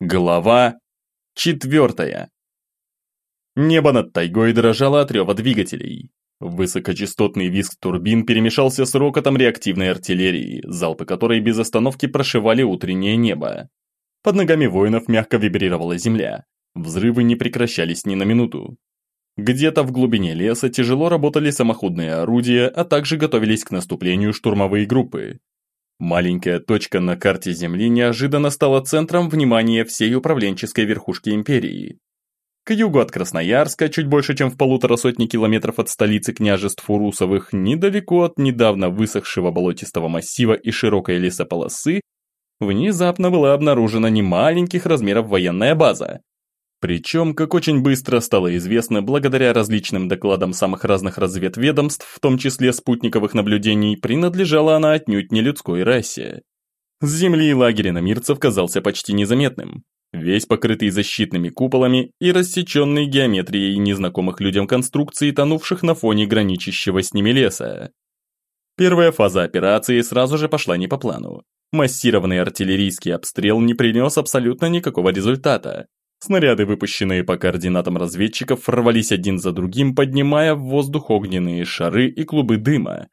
Глава четвертая. Небо над тайгой дрожало от рева двигателей. Высокочастотный визг турбин перемешался с рокотом реактивной артиллерии, залпы которой без остановки прошивали утреннее небо. Под ногами воинов мягко вибрировала земля. Взрывы не прекращались ни на минуту. Где-то в глубине леса тяжело работали самоходные орудия, а также готовились к наступлению штурмовые группы. Маленькая точка на карте Земли неожиданно стала центром внимания всей управленческой верхушки империи. К югу от Красноярска, чуть больше чем в полутора сотни километров от столицы княжеств Урусовых, недалеко от недавно высохшего болотистого массива и широкой лесополосы, внезапно была обнаружена немаленьких размеров военная база. Причем, как очень быстро стало известно благодаря различным докладам самых разных разведведомств, в том числе спутниковых наблюдений, принадлежала она отнюдь не людской расе. С земли лагерь иномирцев казался почти незаметным весь покрытый защитными куполами и рассеченный геометрией незнакомых людям конструкций, тонувших на фоне граничащего с ними леса. Первая фаза операции сразу же пошла не по плану. Массированный артиллерийский обстрел не принес абсолютно никакого результата. Снаряды, выпущенные по координатам разведчиков, рвались один за другим, поднимая в воздух огненные шары и клубы дыма,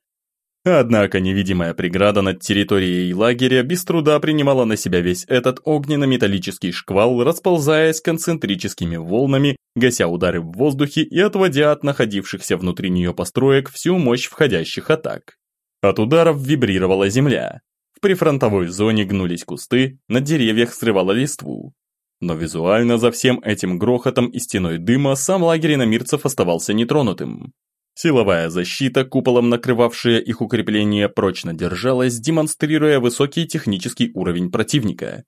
Однако невидимая преграда над территорией лагеря без труда принимала на себя весь этот огненно-металлический шквал, расползаясь концентрическими волнами, гася удары в воздухе и отводя от находившихся внутри нее построек всю мощь входящих атак. От ударов вибрировала земля. В прифронтовой зоне гнулись кусты, на деревьях срывало листву. Но визуально за всем этим грохотом и стеной дыма сам лагерь иномирцев оставался нетронутым. Силовая защита, куполом накрывавшая их укрепление, прочно держалась, демонстрируя высокий технический уровень противника.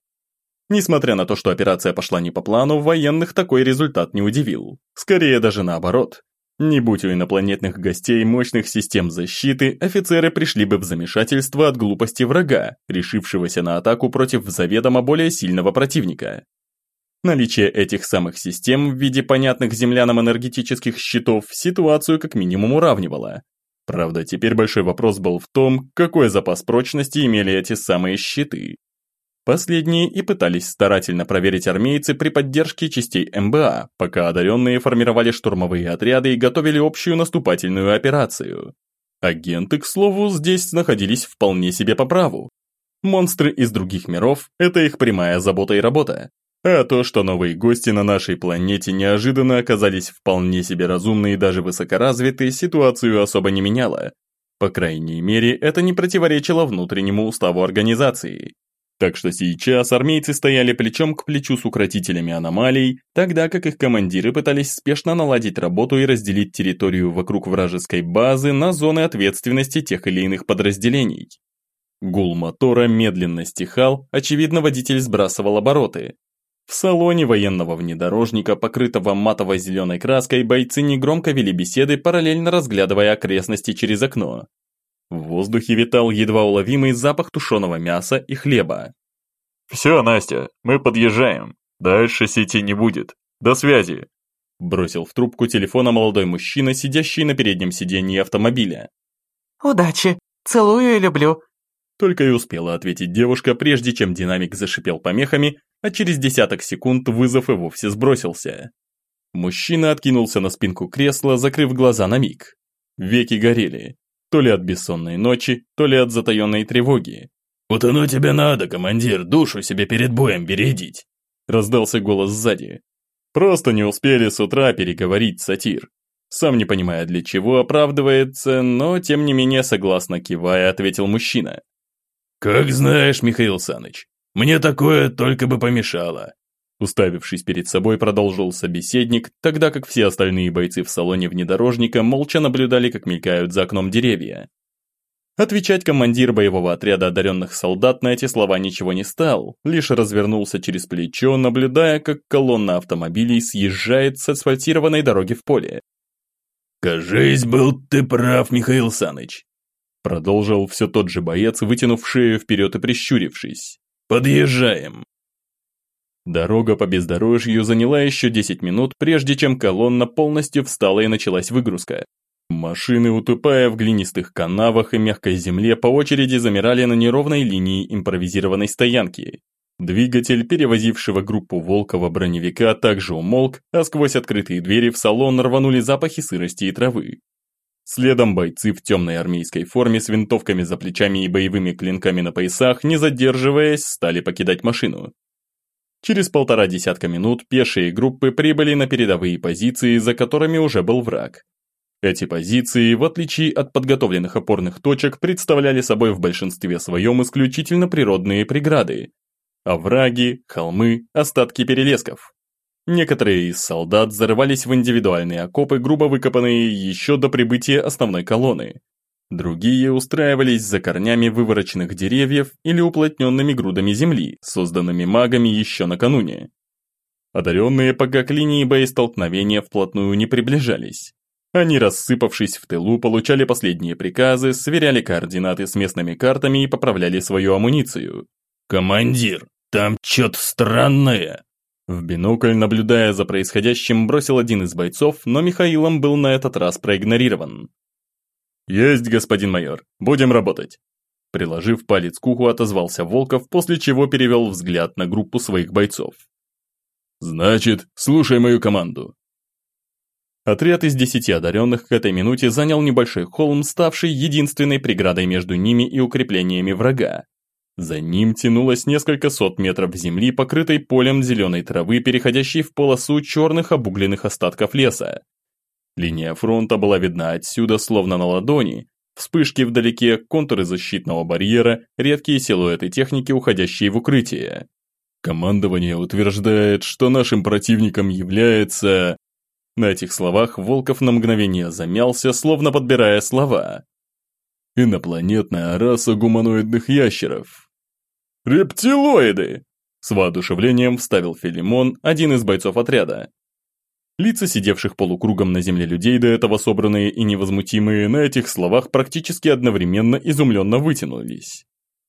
Несмотря на то, что операция пошла не по плану, военных такой результат не удивил. Скорее даже наоборот. Не будь у инопланетных гостей мощных систем защиты, офицеры пришли бы в замешательство от глупости врага, решившегося на атаку против заведомо более сильного противника. Наличие этих самых систем в виде понятных землянам энергетических щитов ситуацию как минимум уравнивало. Правда, теперь большой вопрос был в том, какой запас прочности имели эти самые щиты. Последние и пытались старательно проверить армейцы при поддержке частей МБА, пока одаренные формировали штурмовые отряды и готовили общую наступательную операцию. Агенты, к слову, здесь находились вполне себе по праву. Монстры из других миров – это их прямая забота и работа. А то, что новые гости на нашей планете неожиданно оказались вполне себе разумные и даже высокоразвитые, ситуацию особо не меняло. По крайней мере, это не противоречило внутреннему уставу организации. Так что сейчас армейцы стояли плечом к плечу с укротителями аномалий, тогда как их командиры пытались спешно наладить работу и разделить территорию вокруг вражеской базы на зоны ответственности тех или иных подразделений. Гул мотора медленно стихал, очевидно водитель сбрасывал обороты, в салоне военного внедорожника, покрытого матовой зеленой краской, бойцы негромко вели беседы, параллельно разглядывая окрестности через окно. В воздухе витал едва уловимый запах тушеного мяса и хлеба. «Все, Настя, мы подъезжаем. Дальше сети не будет. До связи!» Бросил в трубку телефона молодой мужчина, сидящий на переднем сиденье автомобиля. «Удачи! Целую и люблю!» Только и успела ответить девушка, прежде чем динамик зашипел помехами, а через десяток секунд вызов и вовсе сбросился. Мужчина откинулся на спинку кресла, закрыв глаза на миг. Веки горели. То ли от бессонной ночи, то ли от затаенной тревоги. «Вот оно тебе надо, командир, душу себе перед боем бередить!» Раздался голос сзади. Просто не успели с утра переговорить сатир. Сам не понимая для чего оправдывается, но тем не менее согласно кивая, ответил мужчина. «Как знаешь, Михаил Саныч, мне такое только бы помешало. Уставившись перед собой, продолжил собеседник, тогда как все остальные бойцы в салоне внедорожника молча наблюдали, как мелькают за окном деревья. Отвечать командир боевого отряда одаренных солдат на эти слова ничего не стал, лишь развернулся через плечо, наблюдая, как колонна автомобилей съезжает с асфальтированной дороги в поле. «Кажись, был ты прав, Михаил Саныч», продолжил все тот же боец, вытянув шею вперед и прищурившись. Подъезжаем!» Дорога по бездорожью заняла еще 10 минут, прежде чем колонна полностью встала и началась выгрузка. Машины, утопая в глинистых канавах и мягкой земле, по очереди замирали на неровной линии импровизированной стоянки. Двигатель, перевозившего группу Волкова броневика, также умолк, а сквозь открытые двери в салон рванули запахи сырости и травы. Следом бойцы в темной армейской форме с винтовками за плечами и боевыми клинками на поясах, не задерживаясь, стали покидать машину. Через полтора десятка минут пешие группы прибыли на передовые позиции, за которыми уже был враг. Эти позиции, в отличие от подготовленных опорных точек, представляли собой в большинстве своем исключительно природные преграды. Овраги, холмы, остатки перелесков. Некоторые из солдат зарывались в индивидуальные окопы, грубо выкопанные еще до прибытия основной колонны. Другие устраивались за корнями вывороченных деревьев или уплотненными грудами земли, созданными магами еще накануне. Одаренные пока к линии боестолкновения вплотную не приближались. Они, рассыпавшись в тылу, получали последние приказы, сверяли координаты с местными картами и поправляли свою амуницию. «Командир, там что-то странное!» В бинокль, наблюдая за происходящим, бросил один из бойцов, но Михаилом был на этот раз проигнорирован. «Есть, господин майор, будем работать!» Приложив палец к уху, отозвался Волков, после чего перевел взгляд на группу своих бойцов. «Значит, слушай мою команду!» Отряд из десяти одаренных к этой минуте занял небольшой холм, ставший единственной преградой между ними и укреплениями врага. За ним тянулось несколько сот метров земли, покрытой полем зеленой травы, переходящей в полосу черных обугленных остатков леса. Линия фронта была видна отсюда, словно на ладони, вспышки вдалеке, контуры защитного барьера, редкие силуэты техники, уходящие в укрытие. Командование утверждает, что нашим противником является... На этих словах Волков на мгновение замялся, словно подбирая слова. Инопланетная раса гуманоидных ящеров. «Рептилоиды!» С воодушевлением вставил Филимон, один из бойцов отряда. Лица сидевших полукругом на земле людей, до этого собранные и невозмутимые, на этих словах практически одновременно изумленно вытянулись.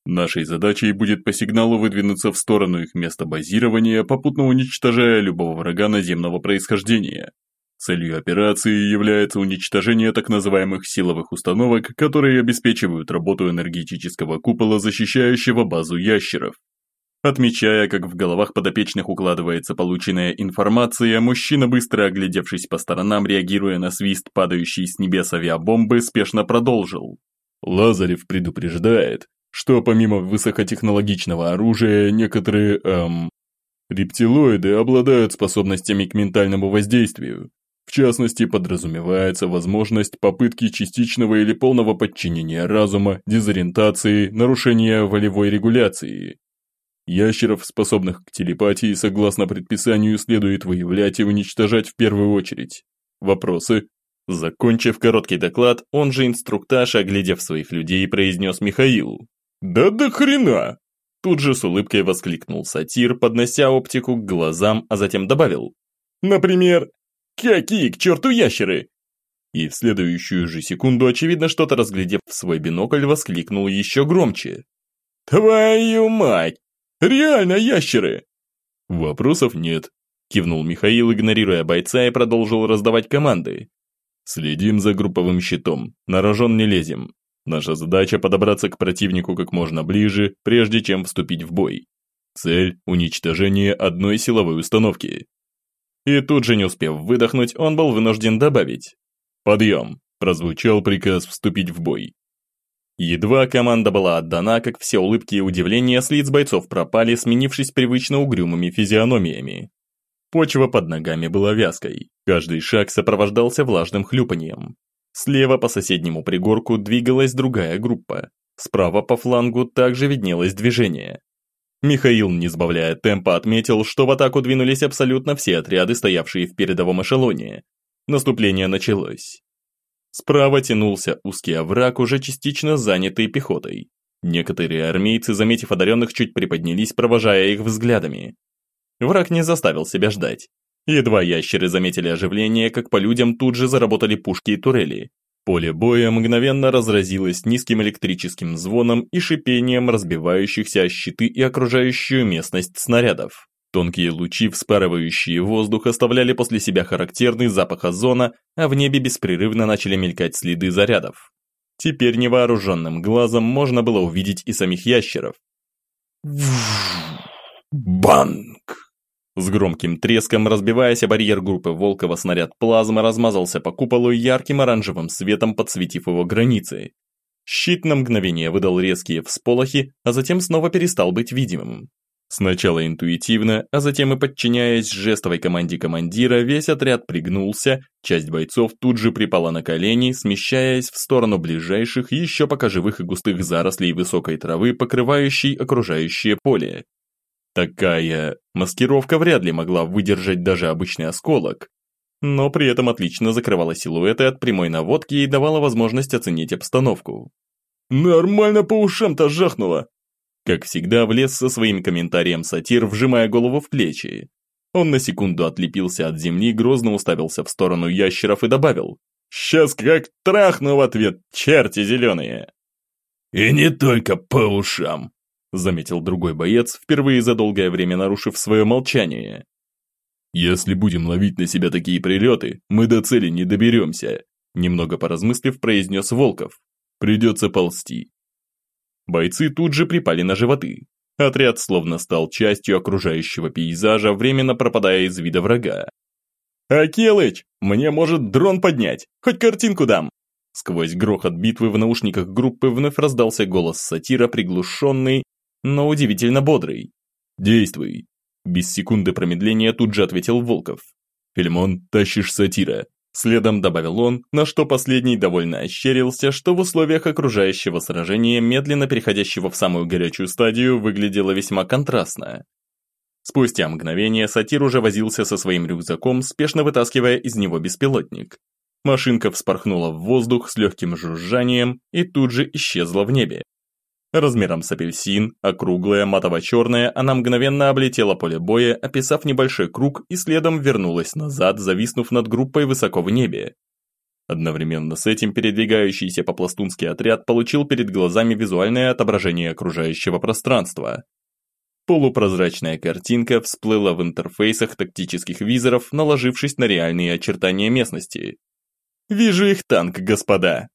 Нашей задачей будет по сигналу выдвинуться в сторону их места базирования, попутно уничтожая любого врага наземного происхождения. Целью операции является уничтожение так называемых силовых установок, которые обеспечивают работу энергетического купола, защищающего базу ящеров. Отмечая, как в головах подопечных укладывается полученная информация, мужчина, быстро оглядевшись по сторонам, реагируя на свист, падающий с небес авиабомбы, спешно продолжил. Лазарев предупреждает, что помимо высокотехнологичного оружия, некоторые, эм, рептилоиды обладают способностями к ментальному воздействию, частности, подразумевается возможность попытки частичного или полного подчинения разума, дезориентации, нарушения волевой регуляции. Ящеров, способных к телепатии, согласно предписанию, следует выявлять и уничтожать в первую очередь. Вопросы? Закончив короткий доклад, он же инструктаж, оглядев своих людей, произнес Михаил. «Да до хрена!» Тут же с улыбкой воскликнул сатир, поднося оптику к глазам, а затем добавил. «Например, Какие к черту ящеры? И в следующую же секунду, очевидно, что-то разглядев в свой бинокль, воскликнул еще громче. «Твою мать! Реально ящеры!» «Вопросов нет», – кивнул Михаил, игнорируя бойца и продолжил раздавать команды. «Следим за групповым щитом, на рожон не лезем. Наша задача – подобраться к противнику как можно ближе, прежде чем вступить в бой. Цель – уничтожение одной силовой установки. И тут же не успев выдохнуть, он был вынужден добавить. «Подъем!» – прозвучал приказ вступить в бой. Едва команда была отдана, как все улыбки и удивления с лиц бойцов пропали, сменившись привычно угрюмыми физиономиями. Почва под ногами была вязкой, каждый шаг сопровождался влажным хлюпаньем. Слева по соседнему пригорку двигалась другая группа, справа по флангу также виднелось движение. Михаил, не сбавляя темпа, отметил, что в атаку двинулись абсолютно все отряды, стоявшие в передовом эшелоне. Наступление началось. Справа тянулся узкий овраг, уже частично занятый пехотой. Некоторые армейцы, заметив одаренных, чуть приподнялись, провожая их взглядами. Враг не заставил себя ждать. Едва ящеры заметили оживление, как по людям тут же заработали пушки и турели, Поле боя мгновенно разразилось низким электрическим звоном и шипением разбивающихся щиты и окружающую местность снарядов. Тонкие лучи, вспарывающие воздух, оставляли после себя характерный запах озона, а в небе беспрерывно начали мелькать следы зарядов. Теперь невооруженным глазом можно было увидеть и самих ящеров. Банк! С громким треском, разбиваясь о барьер группы Волкова, снаряд плазмы размазался по куполу ярким оранжевым светом, подсветив его границы. Щит на мгновение выдал резкие всполохи, а затем снова перестал быть видимым. Сначала интуитивно, а затем и подчиняясь жестовой команде командира, весь отряд пригнулся, часть бойцов тут же припала на колени, смещаясь в сторону ближайших, еще пока живых и густых зарослей высокой травы, покрывающей окружающее поле. Такая маскировка вряд ли могла выдержать даже обычный осколок, но при этом отлично закрывала силуэты от прямой наводки и давала возможность оценить обстановку. «Нормально по ушам-то жахнуло!» Как всегда, влез со своим комментарием сатир, вжимая голову в плечи. Он на секунду отлепился от земли, грозно уставился в сторону ящеров и добавил «Сейчас как трахну в ответ, черти зеленые!» «И не только по ушам», заметил другой боец, впервые за долгое время нарушив свое молчание. «Если будем ловить на себя такие прилеты, мы до цели не доберемся», немного поразмыслив, произнес Волков. «Придется ползти. Бойцы тут же припали на животы. Отряд словно стал частью окружающего пейзажа, временно пропадая из вида врага. «Акелыч, мне может дрон поднять, хоть картинку дам!» Сквозь грохот битвы в наушниках группы вновь раздался голос сатира, приглушенный, но удивительно бодрый. «Действуй!» Без секунды промедления тут же ответил Волков. «Фильмон, тащишь сатира. Следом добавил он, на что последний довольно ощерился, что в условиях окружающего сражения, медленно переходящего в самую горячую стадию, выглядело весьма контрастно. Спустя мгновение сатир уже возился со своим рюкзаком, спешно вытаскивая из него беспилотник. Машинка вспорхнула в воздух с легким жужжанием и тут же исчезла в небе. Размером с апельсин, округлая, матово-черная, она мгновенно облетела поле боя, описав небольшой круг и следом вернулась назад, зависнув над группой высоко в небе. Одновременно с этим передвигающийся по-пластунски отряд получил перед глазами визуальное отображение окружающего пространства. Полупрозрачная картинка всплыла в интерфейсах тактических визоров, наложившись на реальные очертания местности. «Вижу их танк, господа!»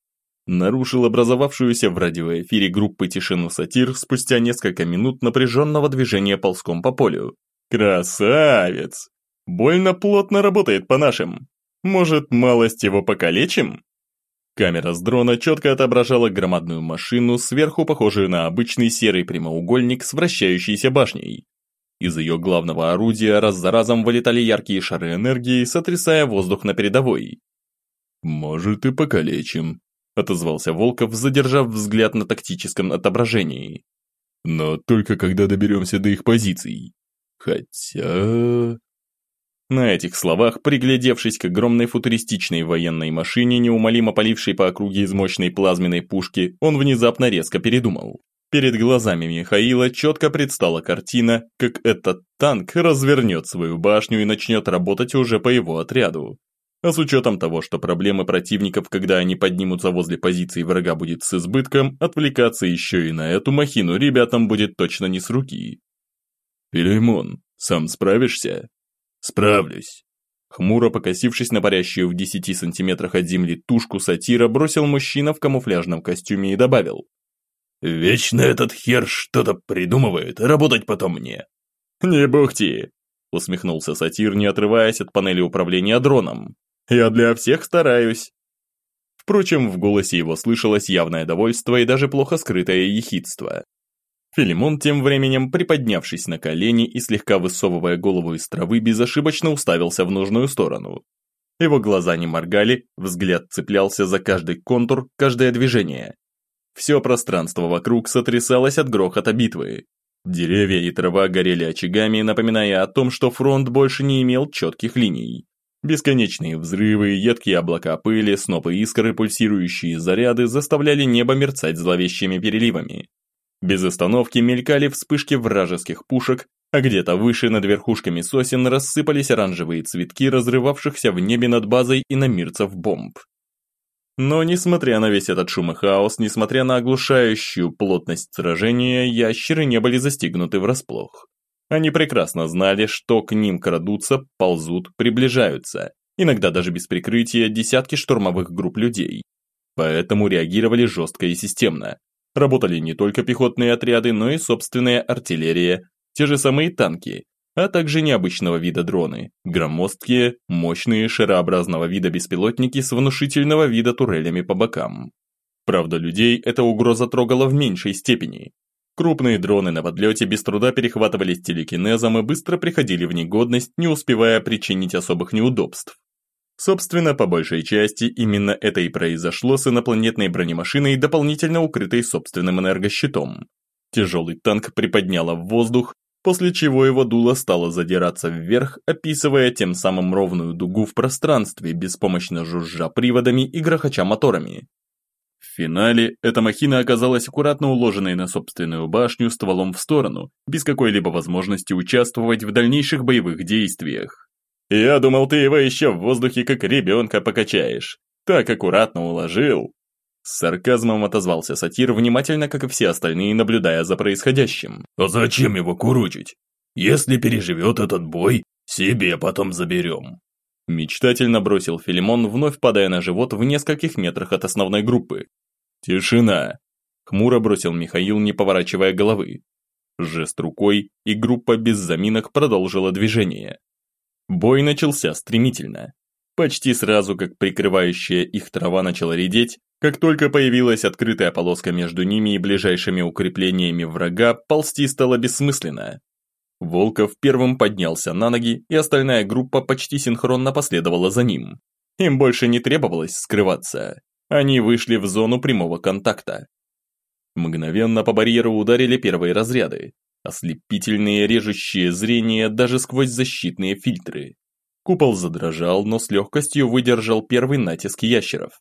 Нарушил образовавшуюся в радиоэфире группы тишину сатир спустя несколько минут напряженного движения ползком по полю. «Красавец! Больно плотно работает по нашим. Может, малость его покалечим?» Камера с дрона четко отображала громадную машину, сверху похожую на обычный серый прямоугольник с вращающейся башней. Из ее главного орудия раз за разом вылетали яркие шары энергии, сотрясая воздух на передовой. «Может, и покалечим», отозвался Волков, задержав взгляд на тактическом отображении. «Но только когда доберемся до их позиций. Хотя...» На этих словах, приглядевшись к огромной футуристичной военной машине, неумолимо полившей по округе из мощной плазменной пушки, он внезапно резко передумал. Перед глазами Михаила четко предстала картина, как этот танк развернет свою башню и начнет работать уже по его отряду. А с учетом того, что проблемы противников, когда они поднимутся возле позиции врага будет с избытком, отвлекаться еще и на эту махину ребятам будет точно не с руки. «Филеймон, сам справишься?» «Справлюсь». Хмуро покосившись на парящую в десяти сантиметрах от земли тушку сатира, бросил мужчина в камуфляжном костюме и добавил. «Вечно этот хер что-то придумывает, работать потом мне». «Не бухти», усмехнулся сатир, не отрываясь от панели управления дроном. Я для всех стараюсь». Впрочем, в голосе его слышалось явное довольство и даже плохо скрытое ехидство. Филимон, тем временем, приподнявшись на колени и слегка высовывая голову из травы, безошибочно уставился в нужную сторону. Его глаза не моргали, взгляд цеплялся за каждый контур, каждое движение. Все пространство вокруг сотрясалось от грохота битвы. Деревья и трава горели очагами, напоминая о том, что фронт больше не имел четких линий. Бесконечные взрывы, едкие облака пыли, снопы искр и пульсирующие заряды заставляли небо мерцать зловещими переливами. Без остановки мелькали вспышки вражеских пушек, а где-то выше над верхушками сосен рассыпались оранжевые цветки разрывавшихся в небе над базой и иномирцев бомб. Но несмотря на весь этот шум и хаос, несмотря на оглушающую плотность сражения, ящеры не были застигнуты врасплох. Они прекрасно знали, что к ним крадутся, ползут, приближаются, иногда даже без прикрытия десятки штурмовых групп людей. Поэтому реагировали жестко и системно. Работали не только пехотные отряды, но и собственная артиллерия, те же самые танки, а также необычного вида дроны, громоздкие, мощные, шарообразного вида беспилотники с внушительного вида турелями по бокам. Правда, людей эта угроза трогала в меньшей степени. Крупные дроны на подлете без труда перехватывались телекинезом и быстро приходили в негодность, не успевая причинить особых неудобств. Собственно, по большей части, именно это и произошло с инопланетной бронемашиной, дополнительно укрытой собственным энергощитом. Тяжелый танк приподняло в воздух, после чего его дуло стало задираться вверх, описывая тем самым ровную дугу в пространстве, беспомощно жужжа приводами и грохоча моторами. В финале эта махина оказалась аккуратно уложенной на собственную башню стволом в сторону, без какой-либо возможности участвовать в дальнейших боевых действиях. «Я думал, ты его еще в воздухе как ребенка покачаешь. Так аккуратно уложил». С сарказмом отозвался сатир, внимательно, как и все остальные, наблюдая за происходящим. «А зачем его курочить? Если переживет этот бой, себе потом заберем». Мечтательно бросил Филимон, вновь падая на живот в нескольких метрах от основной группы. «Тишина!» Хмуро бросил Михаил, не поворачивая головы. Жест рукой, и группа без заминок продолжила движение. Бой начался стремительно. Почти сразу, как прикрывающая их трава начала редеть, как только появилась открытая полоска между ними и ближайшими укреплениями врага, ползти стало бессмысленно. Волков первым поднялся на ноги, и остальная группа почти синхронно последовала за ним. Им больше не требовалось скрываться. Они вышли в зону прямого контакта. Мгновенно по барьеру ударили первые разряды, Ослепительные режущие зрение даже сквозь защитные фильтры. Купол задрожал, но с легкостью выдержал первый натиск ящеров.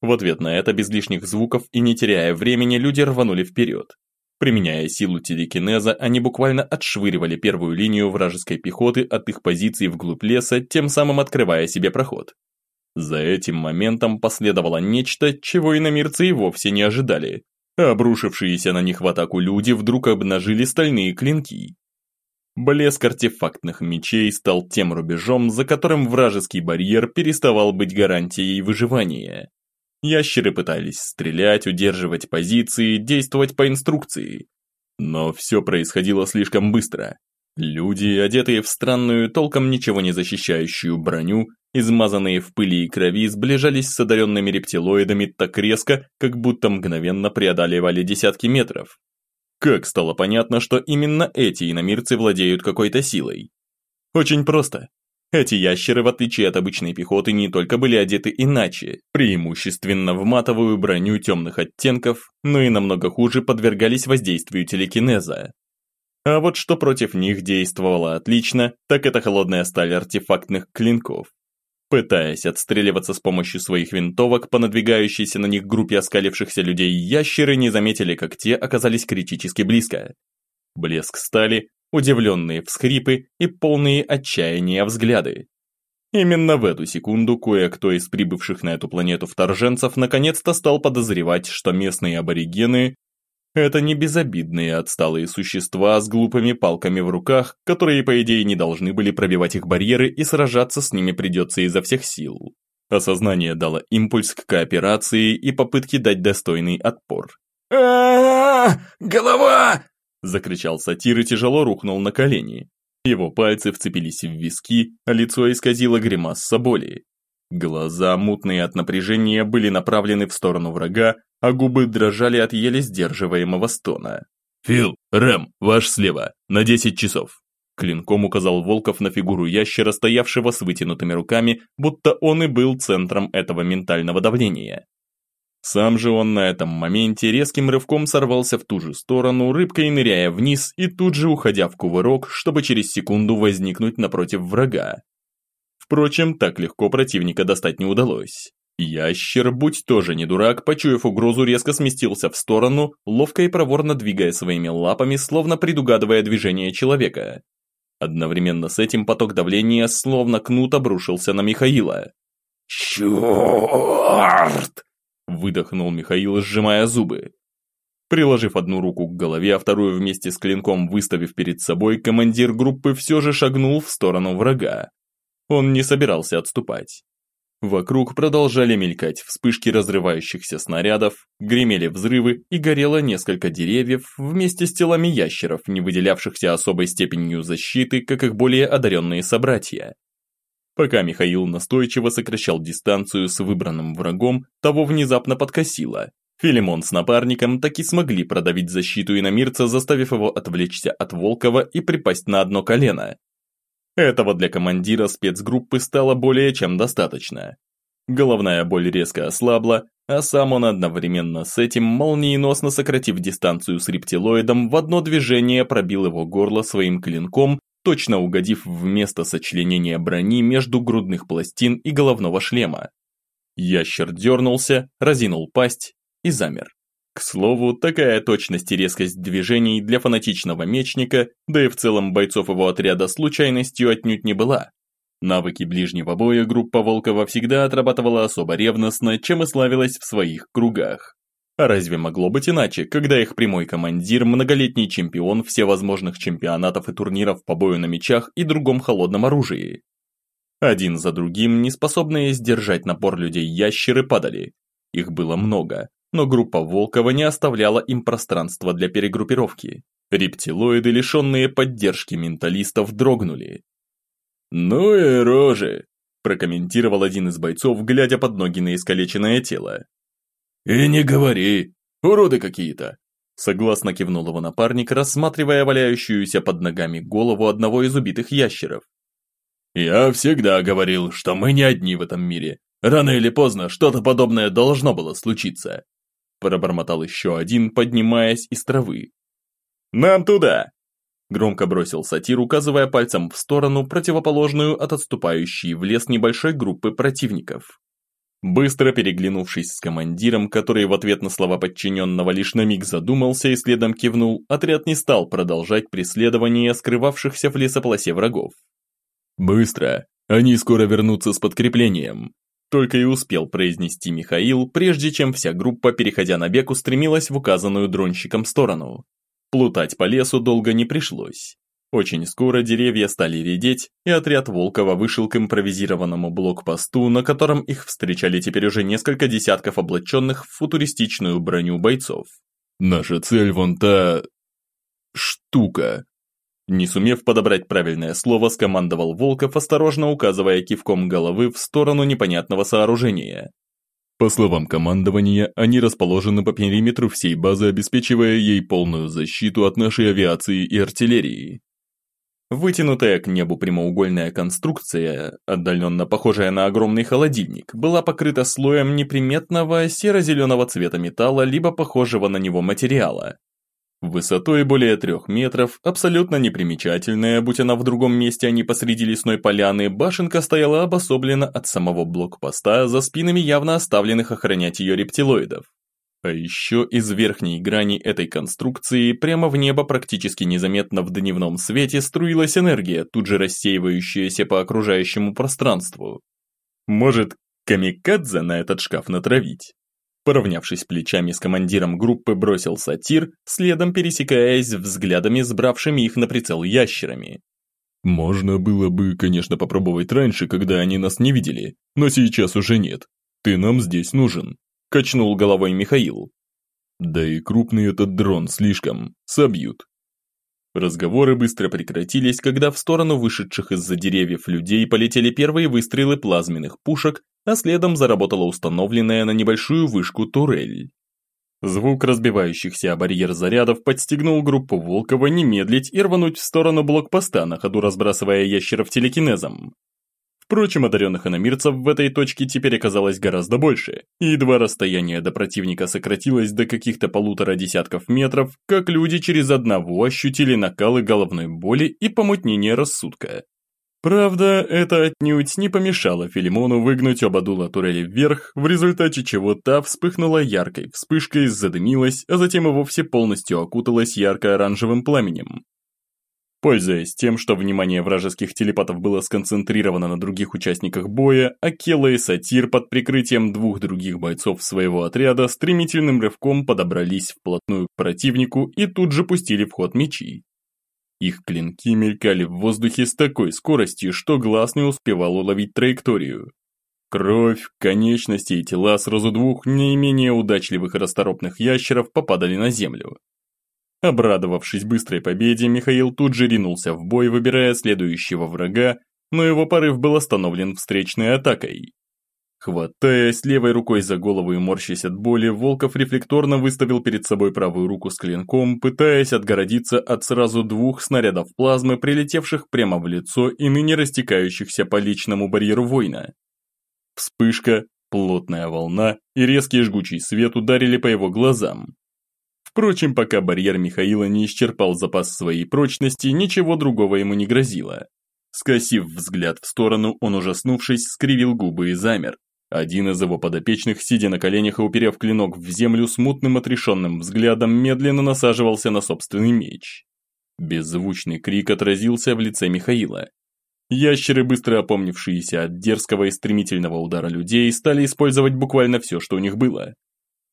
В ответ на это, без лишних звуков и не теряя времени, люди рванули вперед. Применяя силу телекинеза, они буквально отшвыривали первую линию вражеской пехоты от их позиций вглубь леса, тем самым открывая себе проход. За этим моментом последовало нечто, чего иномирцы и вовсе не ожидали обрушившиеся на них в атаку люди вдруг обнажили стальные клинки. Блеск артефактных мечей стал тем рубежом, за которым вражеский барьер переставал быть гарантией выживания. Ящеры пытались стрелять, удерживать позиции, действовать по инструкции. Но все происходило слишком быстро. Люди, одетые в странную, толком ничего не защищающую броню, измазанные в пыли и крови, сближались с одаренными рептилоидами так резко, как будто мгновенно преодолевали десятки метров. Как стало понятно, что именно эти иномирцы владеют какой-то силой? Очень просто. Эти ящеры, в отличие от обычной пехоты, не только были одеты иначе, преимущественно в матовую броню темных оттенков, но и намного хуже подвергались воздействию телекинеза. А вот что против них действовало отлично, так это холодная сталь артефактных клинков. Пытаясь отстреливаться с помощью своих винтовок по надвигающейся на них группе оскалившихся людей, ящеры не заметили, как те оказались критически близко. Блеск стали, удивленные всхрипы и полные отчаяния взгляды. Именно в эту секунду кое-кто из прибывших на эту планету вторженцев наконец-то стал подозревать, что местные аборигены это не безобидные отсталые существа с глупыми палками в руках, которые, по идее, не должны были пробивать их барьеры и сражаться с ними придется изо всех сил. Осознание дало импульс к кооперации и попытке дать достойный отпор. а Голова!» – закричал сатир и тяжело рухнул на колени. Его пальцы вцепились в виски, а лицо исказило гримаса боли. Глаза, мутные от напряжения, были направлены в сторону врага, а губы дрожали от еле сдерживаемого стона. «Фил, Рэм, ваш слева, на 10 часов!» Клинком указал Волков на фигуру ящера, стоявшего с вытянутыми руками, будто он и был центром этого ментального давления. Сам же он на этом моменте резким рывком сорвался в ту же сторону, рыбкой ныряя вниз и тут же уходя в кувырок, чтобы через секунду возникнуть напротив врага. Впрочем, так легко противника достать не удалось. Ящер, будь тоже не дурак, почуяв угрозу, резко сместился в сторону, ловко и проворно двигая своими лапами, словно предугадывая движение человека. Одновременно с этим поток давления, словно кнут, обрушился на Михаила. «Чёрт!» – выдохнул Михаил, сжимая зубы. Приложив одну руку к голове, а вторую вместе с клинком выставив перед собой, командир группы все же шагнул в сторону врага. Он не собирался отступать. Вокруг продолжали мелькать вспышки разрывающихся снарядов, гремели взрывы и горело несколько деревьев вместе с телами ящеров, не выделявшихся особой степенью защиты, как их более одаренные собратья. Пока Михаил настойчиво сокращал дистанцию с выбранным врагом, того внезапно подкосило. Филимон с напарником таки смогли продавить защиту иномирца, заставив его отвлечься от Волкова и припасть на одно колено, этого для командира спецгруппы стало более чем достаточно. Головная боль резко ослабла, а сам он одновременно с этим, молниеносно сократив дистанцию с рептилоидом, в одно движение пробил его горло своим клинком, точно угодив в место сочленения брони между грудных пластин и головного шлема. Ящер дернулся, разинул пасть и замер. К слову, такая точность и резкость движений для фанатичного мечника, да и в целом бойцов его отряда случайностью отнюдь не была. Навыки ближнего боя группа Волкова всегда отрабатывала особо ревностно, чем и славилась в своих кругах. А разве могло быть иначе, когда их прямой командир – многолетний чемпион всевозможных чемпионатов и турниров по бою на мечах и другом холодном оружии? Один за другим неспособные сдержать напор людей ящеры падали. Их было много, но группа Волкова не оставляла им пространства для перегруппировки. Рептилоиды, лишенные поддержки менталистов, дрогнули. «Ну и рожи!» – прокомментировал один из бойцов, глядя под ноги на искалеченное тело. «И не говори! Уроды какие-то!» Согласно кивнул его напарник, рассматривая валяющуюся под ногами голову одного из убитых ящеров. «Я всегда говорил, что мы не одни в этом мире. Рано или поздно что-то подобное должно было случиться пробормотал еще один, поднимаясь из травы. «Нам туда!» Громко бросил сатир, указывая пальцем в сторону, противоположную от отступающей в лес небольшой группы противников. Быстро переглянувшись с командиром, который в ответ на слова подчиненного лишь на миг задумался и следом кивнул, отряд не стал продолжать преследование скрывавшихся в лесополосе врагов. «Быстро! Они скоро вернутся с подкреплением!» Только и успел произнести Михаил, прежде чем вся группа, переходя на бег, устремилась в указанную дронщиком сторону. Плутать по лесу долго не пришлось. Очень скоро деревья стали редеть, и отряд Волкова вышел к импровизированному блокпосту, на котором их встречали теперь уже несколько десятков облаченных в футуристичную броню бойцов. «Наша цель вон та... штука», не сумев подобрать правильное слово, скомандовал Волков, осторожно указывая кивком головы в сторону непонятного сооружения. По словам командования, они расположены по периметру всей базы, обеспечивая ей полную защиту от нашей авиации и артиллерии. Вытянутая к небу прямоугольная конструкция, отдаленно похожая на огромный холодильник, была покрыта слоем неприметного серо-зеленого цвета металла либо похожего на него материала, Высотой более трех метров, абсолютно непримечательная, будь она в другом месте, а не посреди лесной поляны, башенка стояла обособлена от самого блокпоста за спинами явно оставленных охранять ее рептилоидов. А еще из верхней грани этой конструкции прямо в небо практически незаметно в дневном свете струилась энергия, тут же рассеивающаяся по окружающему пространству. Может, камикадзе на этот шкаф натравить? Поравнявшись плечами с командиром группы, бросил сатир, следом пересекаясь взглядами с бравшими их на прицел ящерами. «Можно было бы, конечно, попробовать раньше, когда они нас не видели, но сейчас уже нет. Ты нам здесь нужен», – качнул головой Михаил. «Да и крупный этот дрон слишком, собьют». Разговоры быстро прекратились, когда в сторону вышедших из-за деревьев людей полетели первые выстрелы плазменных пушек, а следом заработала установленная на небольшую вышку турель. Звук разбивающихся о барьер зарядов подстегнул группу Волкова не медлить и рвануть в сторону блокпоста, на ходу разбрасывая ящеров телекинезом. Впрочем, одаренных иномирцев в этой точке теперь оказалось гораздо больше, и едва расстояние до противника сократилось до каких-то полутора десятков метров, как люди через одного ощутили накалы головной боли и помутнение рассудка. Правда, это отнюдь не помешало Филимону выгнуть оба дула турели вверх, в результате чего та вспыхнула яркой вспышкой, задымилась, а затем и вовсе полностью окуталась ярко-оранжевым пламенем. Пользуясь тем, что внимание вражеских телепатов было сконцентрировано на других участниках боя, Акела и Сатир под прикрытием двух других бойцов своего отряда стремительным рывком подобрались вплотную к противнику и тут же пустили в ход мечи. Их клинки мелькали в воздухе с такой скоростью, что глаз не успевал уловить траекторию. Кровь, конечности и тела сразу двух не менее удачливых и расторопных ящеров попадали на землю. Обрадовавшись быстрой победе, Михаил тут же ринулся в бой, выбирая следующего врага, но его порыв был остановлен встречной атакой. Хватаясь левой рукой за голову и морщась от боли, Волков рефлекторно выставил перед собой правую руку с клинком, пытаясь отгородиться от сразу двух снарядов плазмы, прилетевших прямо в лицо и ныне растекающихся по личному барьеру воина. Вспышка, плотная волна и резкий жгучий свет ударили по его глазам. Впрочем, пока барьер Михаила не исчерпал запас своей прочности, ничего другого ему не грозило. Скосив взгляд в сторону, он, ужаснувшись, скривил губы и замер. Один из его подопечных, сидя на коленях и уперев клинок в землю, смутным отрешенным взглядом медленно насаживался на собственный меч. Беззвучный крик отразился в лице Михаила. Ящеры, быстро опомнившиеся от дерзкого и стремительного удара людей, стали использовать буквально все, что у них было.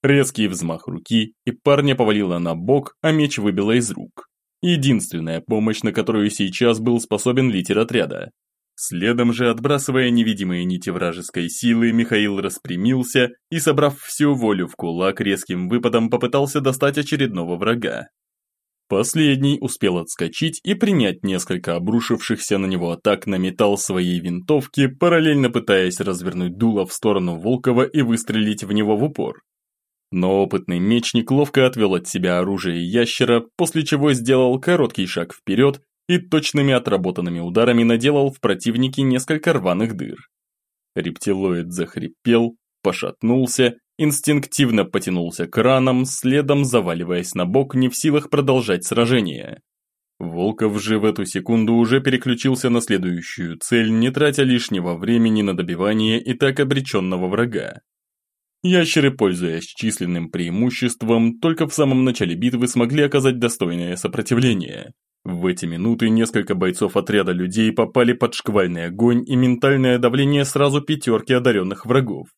Резкий взмах руки, и парня повалило на бок, а меч выбило из рук. Единственная помощь, на которую сейчас был способен литер отряда. Следом же, отбрасывая невидимые нити вражеской силы, Михаил распрямился и, собрав всю волю в кулак, резким выпадом попытался достать очередного врага. Последний успел отскочить и принять несколько обрушившихся на него атак на металл своей винтовки, параллельно пытаясь развернуть дуло в сторону Волкова и выстрелить в него в упор. Но опытный мечник ловко отвел от себя оружие ящера, после чего сделал короткий шаг вперед и точными отработанными ударами наделал в противнике несколько рваных дыр. Рептилоид захрипел, пошатнулся, инстинктивно потянулся к ранам, следом заваливаясь на бок, не в силах продолжать сражение. Волков же в эту секунду уже переключился на следующую цель, не тратя лишнего времени на добивание и так обреченного врага. Ящеры, пользуясь численным преимуществом, только в самом начале битвы смогли оказать достойное сопротивление, в эти минуты несколько бойцов отряда людей попали под шквальный огонь и ментальное давление сразу пятерки одаренных врагов.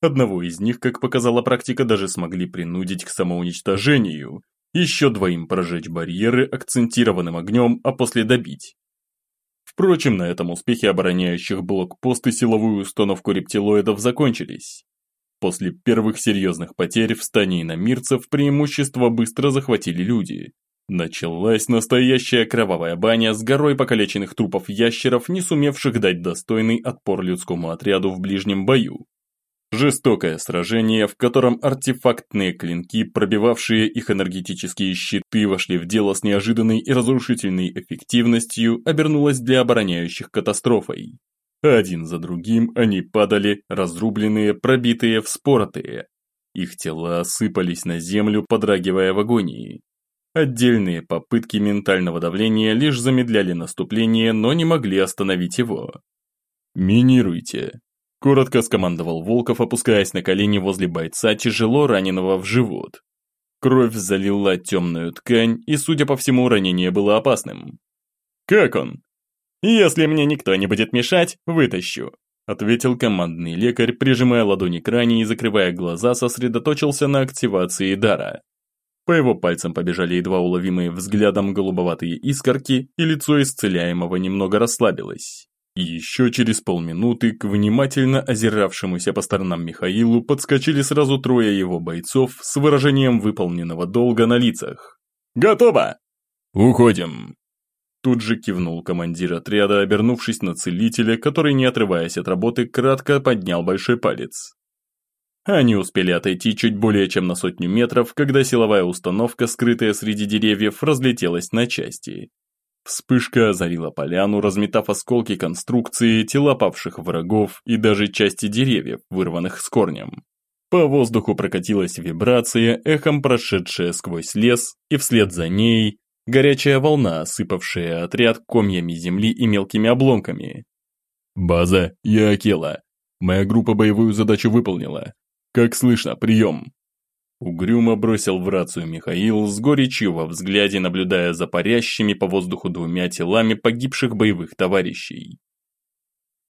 Одного из них, как показала практика, даже смогли принудить к самоуничтожению, еще двоим прожечь барьеры акцентированным огнем, а после добить. Впрочем, на этом успехи обороняющих блокпост и силовую установку рептилоидов закончились. После первых серьезных потерь в стане иномирцев преимущество быстро захватили люди, Началась настоящая кровавая баня с горой покалеченных трупов ящеров, не сумевших дать достойный отпор людскому отряду в ближнем бою. Жестокое сражение, в котором артефактные клинки, пробивавшие их энергетические щиты, вошли в дело с неожиданной и разрушительной эффективностью, обернулось для обороняющих катастрофой. Один за другим они падали, разрубленные, пробитые, вспоротые. Их тела осыпались на землю, подрагивая в агонии. Отдельные попытки ментального давления лишь замедляли наступление, но не могли остановить его. «Минируйте», – коротко скомандовал Волков, опускаясь на колени возле бойца, тяжело раненого в живот. Кровь залила темную ткань, и, судя по всему, ранение было опасным. «Как он?» «Если мне никто не будет мешать, вытащу», ответил командный лекарь, прижимая ладони к ране и закрывая глаза, сосредоточился на активации дара. По его пальцам побежали едва уловимые взглядом голубоватые искорки, и лицо исцеляемого немного расслабилось. Еще через полминуты к внимательно озиравшемуся по сторонам Михаилу подскочили сразу трое его бойцов с выражением выполненного долга на лицах. «Готово!» «Уходим!» Тут же кивнул командир отряда, обернувшись на целителя, который, не отрываясь от работы, кратко поднял большой палец. Они успели отойти чуть более чем на сотню метров, когда силовая установка, скрытая среди деревьев, разлетелась на части. Вспышка озарила поляну, разметав осколки конструкции, тела павших врагов и даже части деревьев, вырванных с корнем. По воздуху прокатилась вибрация, эхом прошедшая сквозь лес, и вслед за ней горячая волна, осыпавшая отряд комьями земли и мелкими обломками. «База, я Акела. Моя группа боевую задачу выполнила. «Как слышно, прием!» Угрюмо бросил в рацию Михаил с горечью во взгляде, наблюдая за парящими по воздуху двумя телами погибших боевых товарищей.